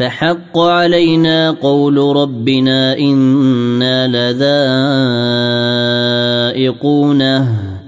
فحق علينا قول ربنا إنا لذائقونه.